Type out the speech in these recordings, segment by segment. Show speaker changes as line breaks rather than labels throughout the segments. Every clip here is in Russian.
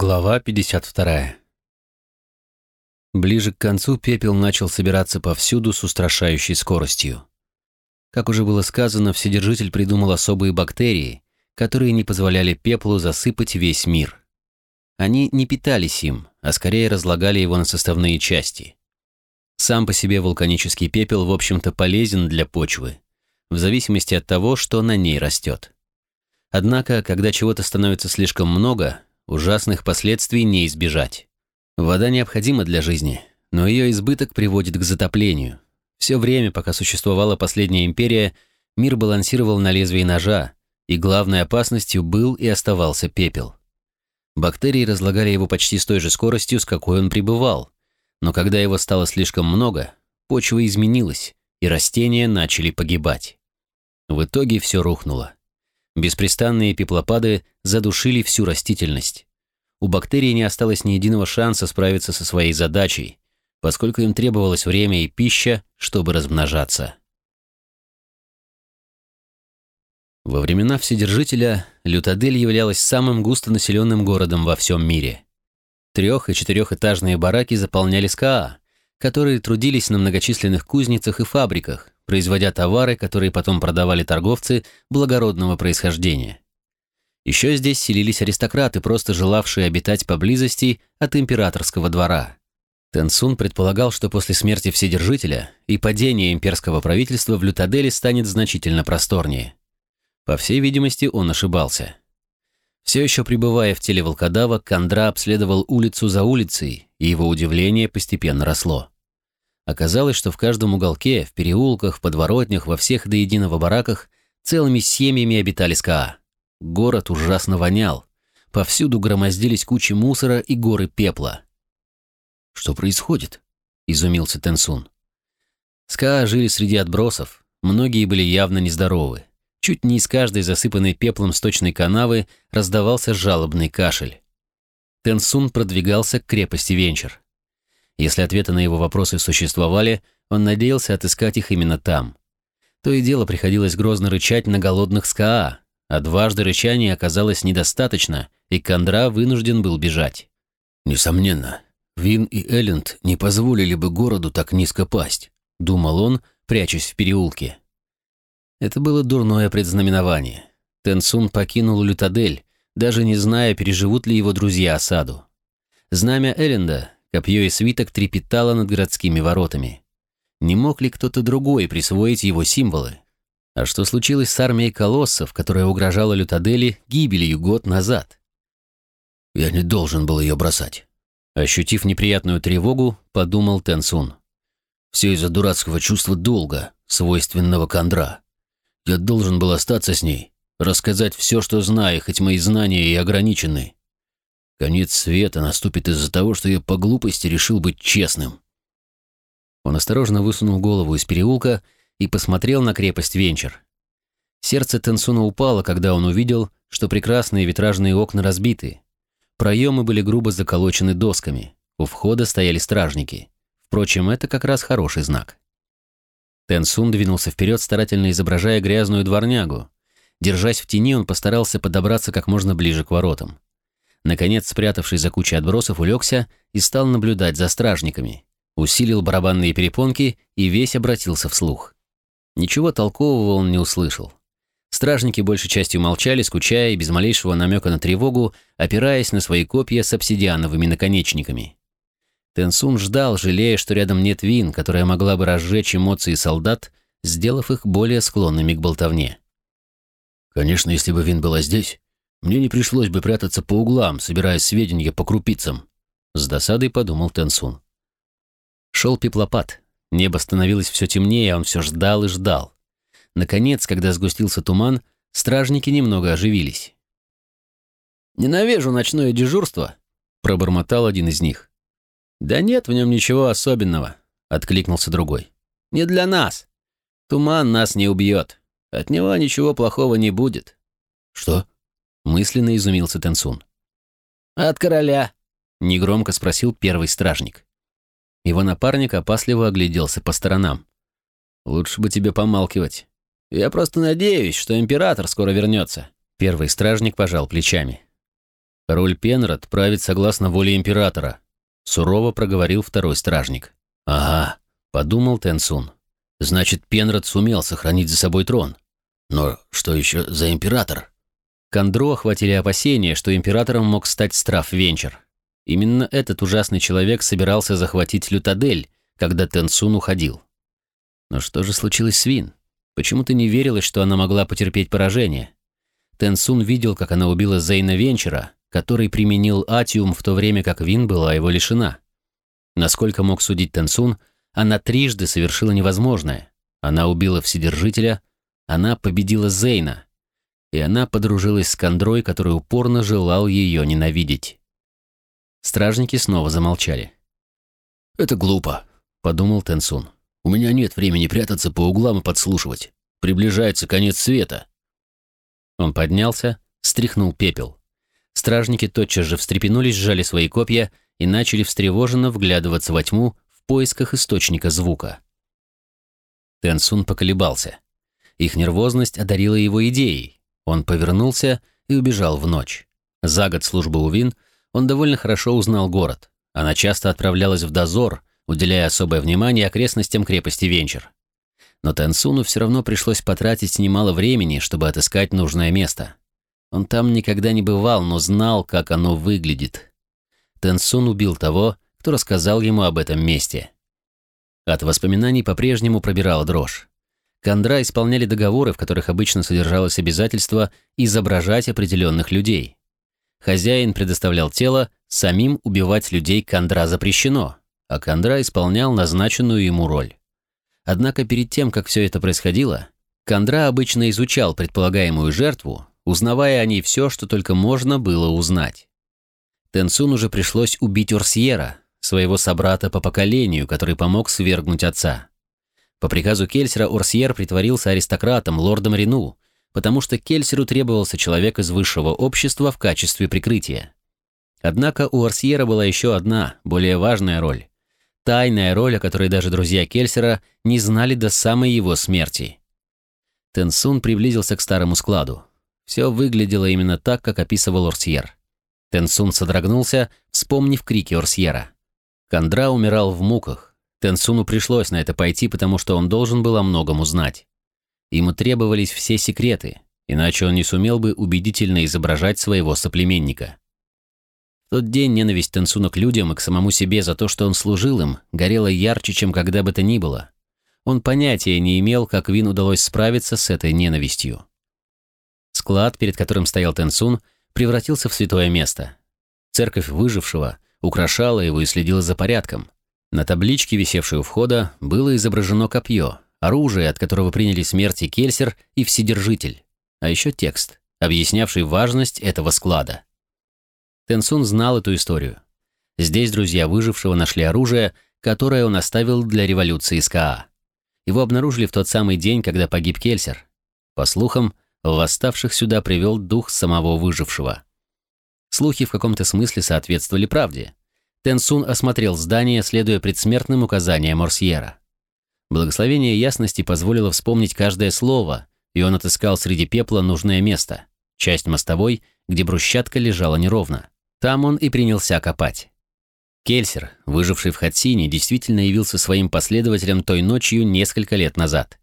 Глава 52. Ближе к концу пепел начал собираться повсюду с устрашающей скоростью. Как уже было сказано, Вседержитель придумал особые бактерии, которые не позволяли пеплу засыпать весь мир. Они не питались им, а скорее разлагали его на составные части. Сам по себе вулканический пепел, в общем-то, полезен для почвы, в зависимости от того, что на ней растет. Однако, когда чего-то становится слишком много, ужасных последствий не избежать. Вода необходима для жизни, но ее избыток приводит к затоплению. Все время, пока существовала последняя империя, мир балансировал на лезвии ножа, и главной опасностью был и оставался пепел. Бактерии разлагали его почти с той же скоростью, с какой он пребывал, но когда его стало слишком много, почва изменилась, и растения начали погибать. В итоге все рухнуло. Беспрестанные пеплопады задушили всю растительность. У бактерий не осталось ни единого шанса справиться со своей задачей, поскольку им требовалось время и пища, чтобы размножаться. Во времена Вседержителя Лютадель являлась самым густонаселенным городом во всем мире. Трех- и четырехэтажные бараки заполняли СКА, которые трудились на многочисленных кузницах и фабриках, производя товары, которые потом продавали торговцы благородного происхождения. Еще здесь селились аристократы, просто желавшие обитать поблизости от императорского двора. Тенсун предполагал, что после смерти Вседержителя и падения имперского правительства в Лютаделе станет значительно просторнее. По всей видимости, он ошибался. Все еще пребывая в теле волкодава, Кандра обследовал улицу за улицей, и его удивление постепенно росло. Оказалось, что в каждом уголке, в переулках, в подворотнях, во всех до единого бараках целыми семьями обитали СКА. Город ужасно вонял. Повсюду громоздились кучи мусора и горы пепла. «Что происходит?» — изумился Тенсун. СКА жили среди отбросов, многие были явно нездоровы. Чуть не из каждой засыпанной пеплом сточной канавы раздавался жалобный кашель. Тенсун продвигался к крепости Венчер. Если ответы на его вопросы существовали, он надеялся отыскать их именно там. То и дело приходилось грозно рычать на голодных СКА, а дважды рычания оказалось недостаточно, и Кондра вынужден был бежать. «Несомненно, Вин и Элленд не позволили бы городу так низко пасть», — думал он, прячась в переулке. Это было дурное предзнаменование. Тенсун покинул Лютадель, даже не зная, переживут ли его друзья осаду. Знамя Элленда, Копье и свиток трепетало над городскими воротами. Не мог ли кто-то другой присвоить его символы? А что случилось с армией колоссов, которая угрожала Лютадели гибелью год назад? Я не должен был ее бросать. Ощутив неприятную тревогу, подумал Тенсун. Все из-за дурацкого чувства долга, свойственного Кондра. Я должен был остаться с ней, рассказать все, что знаю, хоть мои знания и ограничены. Конец света наступит из-за того, что я по глупости решил быть честным. Он осторожно высунул голову из переулка и посмотрел на крепость Венчер. Сердце Тенсуна упало, когда он увидел, что прекрасные витражные окна разбиты. Проемы были грубо заколочены досками. У входа стояли стражники. Впрочем, это как раз хороший знак. Тенсун двинулся вперед, старательно изображая грязную дворнягу. Держась в тени, он постарался подобраться как можно ближе к воротам. Наконец, спрятавшись за кучей отбросов, улегся и стал наблюдать за стражниками. Усилил барабанные перепонки и весь обратился вслух. Ничего толкового он не услышал. Стражники большей частью молчали, скучая и без малейшего намека на тревогу, опираясь на свои копья с обсидиановыми наконечниками. Тенсун ждал, жалея, что рядом нет Вин, которая могла бы разжечь эмоции солдат, сделав их более склонными к болтовне. «Конечно, если бы Вин была здесь, мне не пришлось бы прятаться по углам, собирая сведения по крупицам. С досадой подумал Тенсун. Шел пеплопад. Небо становилось все темнее, а он все ждал и ждал. Наконец, когда сгустился туман, стражники немного оживились.
«Ненавижу ночное дежурство», — пробормотал один из них. «Да нет в нем ничего особенного», — откликнулся другой. «Не для нас. Туман нас не убьет. От него ничего плохого не будет».
«Что?» Мысленно изумился Тенсун.
«От короля?»
— негромко спросил первый стражник. Его напарник опасливо огляделся по сторонам. «Лучше бы тебе помалкивать.
Я просто надеюсь, что император скоро вернется».
Первый стражник пожал плечами. Король Пенрод правит согласно воле императора, сурово проговорил второй стражник. Ага, подумал Тенсун. Значит, Пенрод сумел сохранить за собой трон. Но что еще за император? Кондро охватили опасения, что императором мог стать Страф Венчер. Именно этот ужасный человек собирался захватить Лютадель, когда Тенсун уходил. Но что же случилось с Вин? Почему-то не верилось, что она могла потерпеть поражение. Тенсун видел, как она убила Зейна Венчера, который применил атиум в то время, как Вин была его лишена. Насколько мог судить Тенсун, она трижды совершила невозможное. Она убила Вседержителя, она победила Зейна, и она подружилась с Кондрой, который упорно желал ее ненавидеть. Стражники снова замолчали. «Это глупо», — подумал Тенсун. «У меня нет времени прятаться по углам и подслушивать. Приближается конец света». Он поднялся, стряхнул пепел. Стражники тотчас же встрепенулись, сжали свои копья и начали встревоженно вглядываться во тьму в поисках источника звука. Тенсун поколебался. Их нервозность одарила его идеей. Он повернулся и убежал в ночь. За год службы у Вин он довольно хорошо узнал город. Она часто отправлялась в дозор, уделяя особое внимание окрестностям крепости Венчер. Но Тенсуну все равно пришлось потратить немало времени, чтобы отыскать нужное место. Он там никогда не бывал, но знал, как оно выглядит. Тенсун убил того, кто рассказал ему об этом месте. От воспоминаний по-прежнему пробирала дрожь. Кондра исполняли договоры, в которых обычно содержалось обязательство изображать определенных людей. Хозяин предоставлял тело, самим убивать людей Кондра запрещено, а Кондра исполнял назначенную ему роль. Однако перед тем, как все это происходило, Кондра обычно изучал предполагаемую жертву, узнавая о ней все, что только можно было узнать. Тенсун уже пришлось убить Орсьера, своего собрата по поколению, который помог свергнуть отца. По приказу Кельсера Орсьер притворился аристократом, лордом Рену, потому что Кельсеру требовался человек из высшего общества в качестве прикрытия. Однако у Орсьера была еще одна, более важная роль. Тайная роль, о которой даже друзья Кельсера не знали до самой его смерти. Тенсун приблизился к старому складу. Все выглядело именно так, как описывал Орсьер. Тенсун содрогнулся, вспомнив крики Орсьера. Кондра умирал в муках, Тенсуну пришлось на это пойти, потому что он должен был о многом узнать. Ему требовались все секреты, иначе он не сумел бы убедительно изображать своего соплеменника. В тот день ненависть Тенсуна к людям и к самому себе за то, что он служил им, горела ярче, чем когда бы то ни было. Он понятия не имел, как Вин удалось справиться с этой ненавистью. Склад, перед которым стоял Тенсун, превратился в святое место. Церковь выжившего украшала его и следила за порядком. На табличке, висевшей у входа, было изображено копье, оружие, от которого приняли смерти Кельсер и Вседержитель, а еще текст, объяснявший важность этого склада. Тенсун знал эту историю. Здесь друзья выжившего нашли оружие, которое он оставил для революции СКА. Его обнаружили в тот самый день, когда погиб Кельсер. По слухам, восставших сюда привел дух самого выжившего. Слухи в каком-то смысле соответствовали правде. Тенсун осмотрел здание, следуя предсмертным указаниям Морсьера. Благословение ясности позволило вспомнить каждое слово, и он отыскал среди пепла нужное место, часть мостовой, где брусчатка лежала неровно. Там он и принялся копать. Кельсер, выживший в Хатсине, действительно явился своим последователем той ночью несколько лет назад.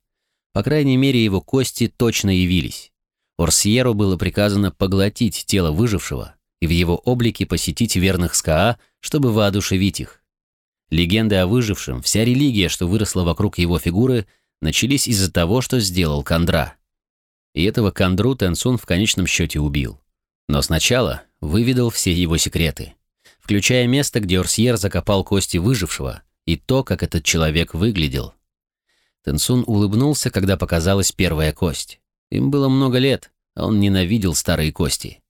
По крайней мере, его кости точно явились. Орсьеру было приказано поглотить тело выжившего, и в его облике посетить верных СКА, чтобы воодушевить их. Легенды о выжившем, вся религия, что выросла вокруг его фигуры, начались из-за того, что сделал Кандра. И этого Кандру Тенсун в конечном счете убил. Но сначала выведал все его секреты, включая место, где Орсьер закопал кости выжившего, и то, как этот человек выглядел. Тенсун улыбнулся, когда показалась первая кость. Им было много лет, а он ненавидел старые кости.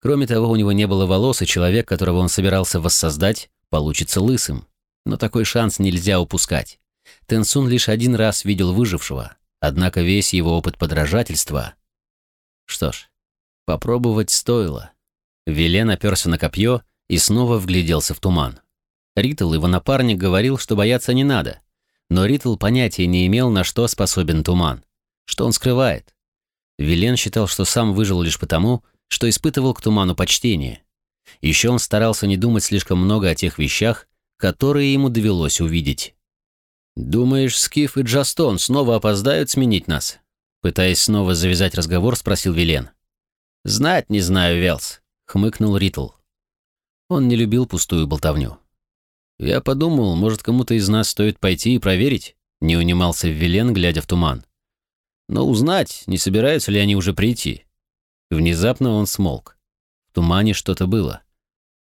Кроме того, у него не было волос, и человек, которого он собирался воссоздать, получится лысым. Но такой шанс нельзя упускать. Тенсун лишь один раз видел выжившего, однако весь его опыт подражательства... Что ж, попробовать стоило. Велен оперся на копье и снова вгляделся в туман. Ритл, его напарник, говорил, что бояться не надо. Но Ритл понятия не имел, на что способен туман. Что он скрывает. Велен считал, что сам выжил лишь потому, что испытывал к туману почтение. Еще он старался не думать слишком много о тех вещах, которые ему довелось увидеть. «Думаешь, Скиф и Джастон снова опоздают сменить нас?» Пытаясь снова завязать разговор, спросил Вилен. «Знать не знаю, Велс», — хмыкнул Ритл. Он не любил пустую болтовню. «Я подумал, может, кому-то из нас стоит пойти и проверить?» — не унимался Вилен, глядя в туман. «Но узнать, не собираются ли они уже прийти». Внезапно он смолк. В тумане что-то было.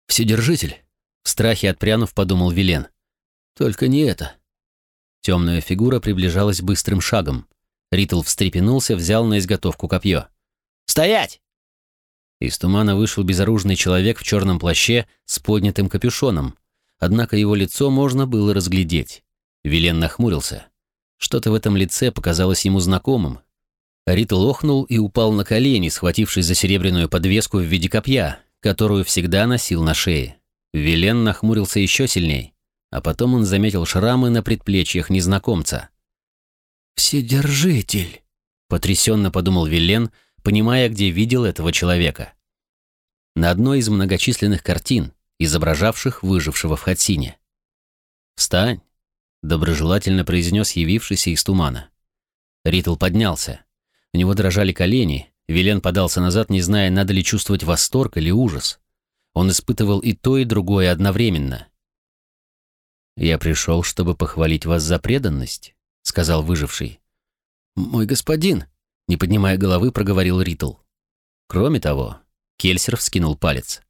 «Вседержитель!» — в страхе отпрянув, подумал Вилен. «Только не это». Темная фигура приближалась быстрым шагом. Ритл встрепенулся, взял на изготовку копье. «Стоять!» Из тумана вышел безоружный человек в черном плаще с поднятым капюшоном, однако его лицо можно было разглядеть. Вилен нахмурился. Что-то в этом лице показалось ему знакомым. Ритл охнул и упал на колени, схватившись за серебряную подвеску в виде копья, которую всегда носил на шее. Вилен нахмурился еще сильней а потом он заметил шрамы на предплечьях незнакомца. «Вседержитель!» — потрясенно подумал Виллен, понимая, где видел этого человека. На одной из многочисленных картин, изображавших выжившего в Хатсине. «Встань!» — доброжелательно произнес явившийся из тумана. Ритл поднялся. У него дрожали колени, Вилен подался назад, не зная, надо ли чувствовать восторг или ужас. Он испытывал и то, и другое одновременно. «Я пришел, чтобы похвалить вас за преданность», — сказал выживший. «Мой господин», — не поднимая головы, проговорил Ритл. «Кроме того», — Кельсер вскинул палец.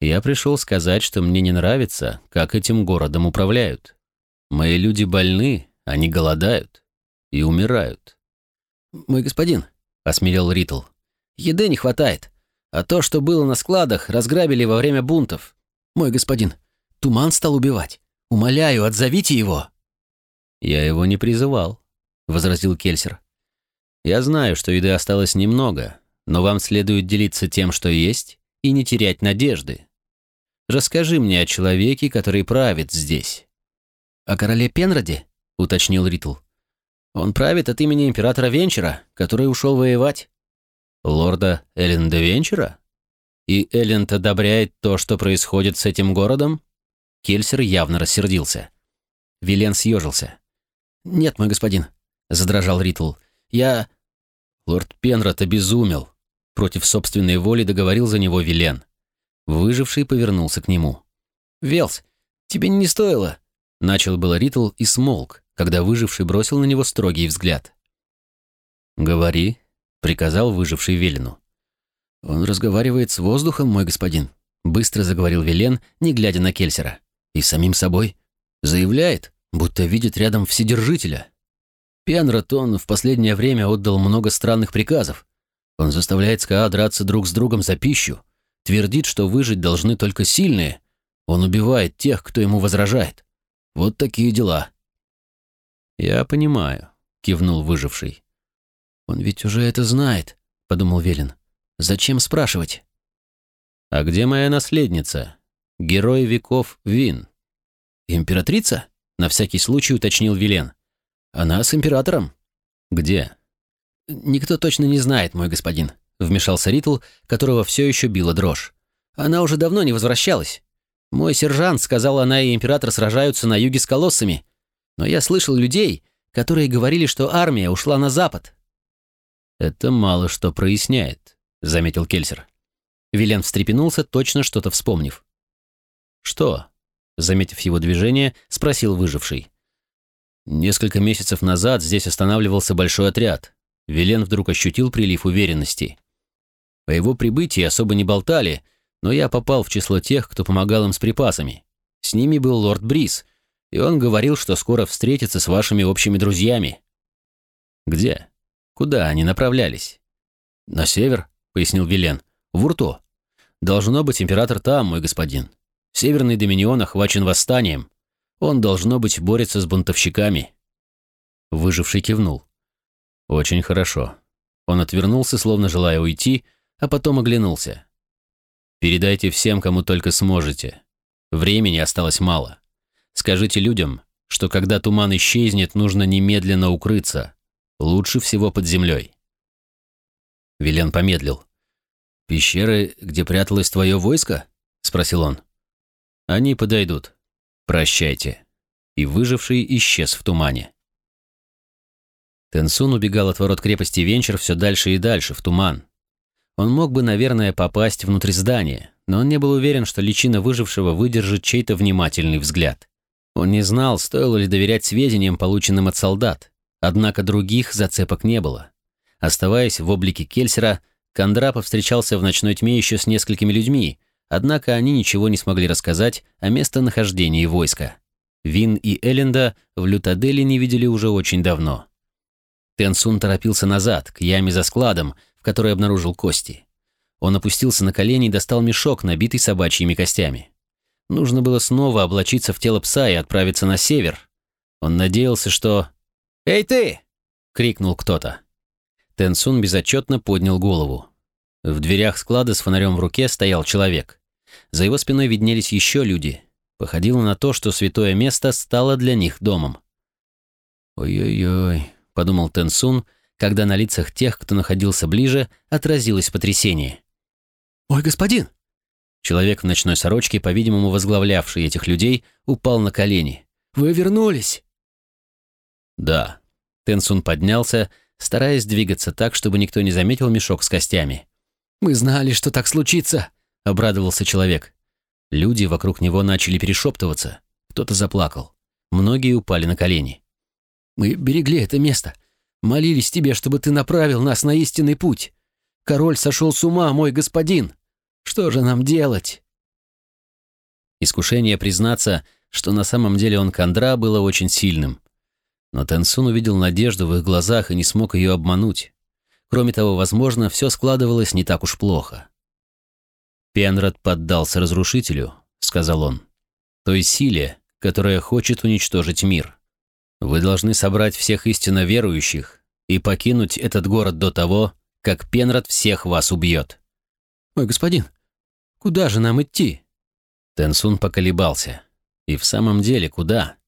«Я пришел сказать, что мне не нравится, как этим городом управляют. Мои люди больны, они голодают и умирают». «Мой господин», — осмелел Ритл, — «еды не хватает, а то, что было на складах, разграбили во время бунтов. Мой господин, туман стал убивать. Умоляю, отзовите его!» «Я его не призывал», — возразил Кельсер. «Я знаю, что еды осталось немного, но вам следует делиться тем, что есть, и не терять надежды. Расскажи мне о человеке, который правит здесь». «О короле Пенроде?» — уточнил Ритл. «Он правит от имени императора Венчера, который ушел воевать». «Лорда Элленда Венчера? И Элленд одобряет то, что происходит с этим городом?» Кельсер явно рассердился. Вилен съежился. «Нет, мой господин», — задрожал Ритл. «Я...» Лорд Пенрот обезумел. Против собственной воли договорил за него Вилен. Выживший повернулся к нему. «Велс, тебе не стоило...» Начал было Ритл и смолк, когда выживший бросил на него строгий взгляд. «Говори», — приказал выживший Велину. «Он разговаривает с воздухом, мой господин», — быстро заговорил Вилен, не глядя на Кельсера и самим собой. Заявляет, будто видит рядом Вседержителя. Пенрот он в последнее время отдал много странных приказов. Он заставляет СКА драться друг с другом за пищу, твердит, что выжить должны только сильные. Он убивает тех, кто ему возражает. Вот такие дела. «Я понимаю», — кивнул выживший. «Он ведь уже это знает», — подумал Велин. «Зачем спрашивать?» «А где моя наследница?» Герой веков Вин. Императрица? На всякий случай уточнил Вилен. Она с императором. Где? Никто точно не знает, мой господин. Вмешался Ритл, которого все еще била дрожь. Она уже давно не возвращалась. Мой сержант сказал, она и император сражаются на юге с колоссами. Но я слышал людей, которые говорили, что армия ушла на запад. Это мало что проясняет, заметил Кельсер. Вилен встрепенулся, точно что-то вспомнив. «Что?» — заметив его движение, спросил выживший. Несколько месяцев назад здесь останавливался большой отряд. Вилен вдруг ощутил прилив уверенности. По его прибытии особо не болтали, но я попал в число тех, кто помогал им с припасами. С ними был лорд Брис, и он говорил, что скоро встретится с вашими общими друзьями. Где? Куда они направлялись? На север, пояснил Вилен. В Урто. Должно быть, император там, мой господин. Северный Доминион охвачен восстанием. Он, должно быть, борется с бунтовщиками». Выживший кивнул. «Очень хорошо». Он отвернулся, словно желая уйти, а потом оглянулся. «Передайте всем, кому только сможете. Времени осталось мало. Скажите людям, что когда туман исчезнет, нужно немедленно укрыться. Лучше всего под землей». Вилен помедлил. «Пещеры, где пряталось твое войско?» — спросил он. «Они подойдут. Прощайте». И выживший исчез в тумане. Тенсун убегал от ворот крепости Венчер все дальше и дальше, в туман. Он мог бы, наверное, попасть внутрь здания, но он не был уверен, что личина выжившего выдержит чей-то внимательный взгляд. Он не знал, стоило ли доверять сведениям, полученным от солдат, однако других зацепок не было. Оставаясь в облике Кельсера, Кондра повстречался в ночной тьме еще с несколькими людьми, однако они ничего не смогли рассказать о местонахождении войска. Вин и Элленда в Лютаделе не видели уже очень давно. Тенсун торопился назад, к яме за складом, в которой обнаружил кости. Он опустился на колени и достал мешок, набитый собачьими костями. Нужно было снова облачиться в тело пса и отправиться на север. Он надеялся, что... «Эй ты!» — крикнул кто-то. Тенсун безотчетно поднял голову. В дверях склада с фонарем в руке стоял человек. За его спиной виднелись еще люди. Походило на то, что святое место стало для них домом. «Ой-ой-ой», — подумал Тенсун, когда на лицах тех, кто находился ближе, отразилось потрясение.
«Ой, господин!»
Человек в ночной сорочке, по-видимому, возглавлявший этих людей, упал на колени.
«Вы вернулись!»
«Да». Тенсун поднялся, стараясь двигаться так, чтобы никто не заметил мешок с костями.
«Мы знали, что так случится», — обрадовался человек.
Люди вокруг него начали перешептываться. Кто-то заплакал. Многие упали на колени.
«Мы берегли это место. Молились тебе, чтобы ты направил нас на истинный путь. Король сошел с ума, мой господин. Что же нам делать?»
Искушение признаться, что на самом деле он Кондра, было очень сильным. Но Тенсун увидел надежду в их глазах и не смог ее обмануть. Кроме того, возможно, все складывалось не так уж плохо. «Пенрод поддался разрушителю», — сказал он, — «той силе, которая хочет уничтожить мир. Вы должны собрать всех истинно верующих и покинуть этот город до того, как Пенрод всех вас убьет».
«Мой господин, куда же нам идти?»
Тенсун поколебался. «И в самом деле, куда?»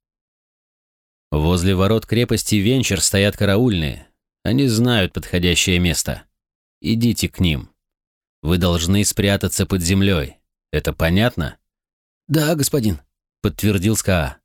Возле ворот крепости Венчер стоят караульные. Они знают подходящее место. Идите к ним. Вы должны спрятаться под землей. Это понятно?
Да, господин,
подтвердил Ска.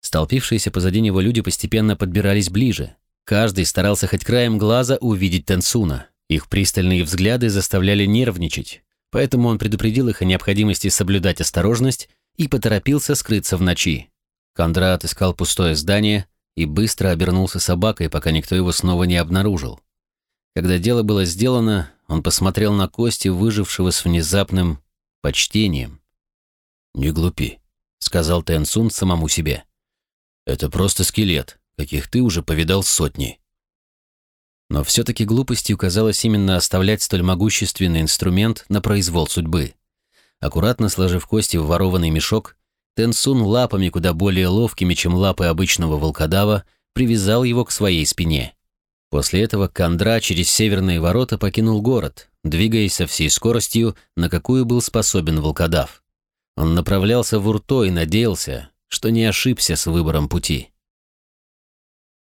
Столпившиеся позади него люди постепенно подбирались ближе. Каждый старался хоть краем глаза увидеть Тенсуна. Их пристальные взгляды заставляли нервничать, поэтому он предупредил их о необходимости соблюдать осторожность и поторопился скрыться в ночи. Кондрат искал пустое здание и быстро обернулся собакой, пока никто его снова не обнаружил. Когда дело было сделано, он посмотрел на кости выжившего с внезапным почтением. «Не глупи», — сказал Тенсун самому себе. «Это просто скелет, каких ты уже повидал сотни». Но все-таки глупостью казалось именно оставлять столь могущественный инструмент на произвол судьбы. Аккуратно сложив кости в ворованный мешок, Тенсун лапами, куда более ловкими, чем лапы обычного волкодава, привязал его к своей спине. После этого Кандра через северные ворота покинул город, двигаясь со всей скоростью, на какую был способен волкодав. Он направлялся в Урто и надеялся, что не ошибся с выбором пути.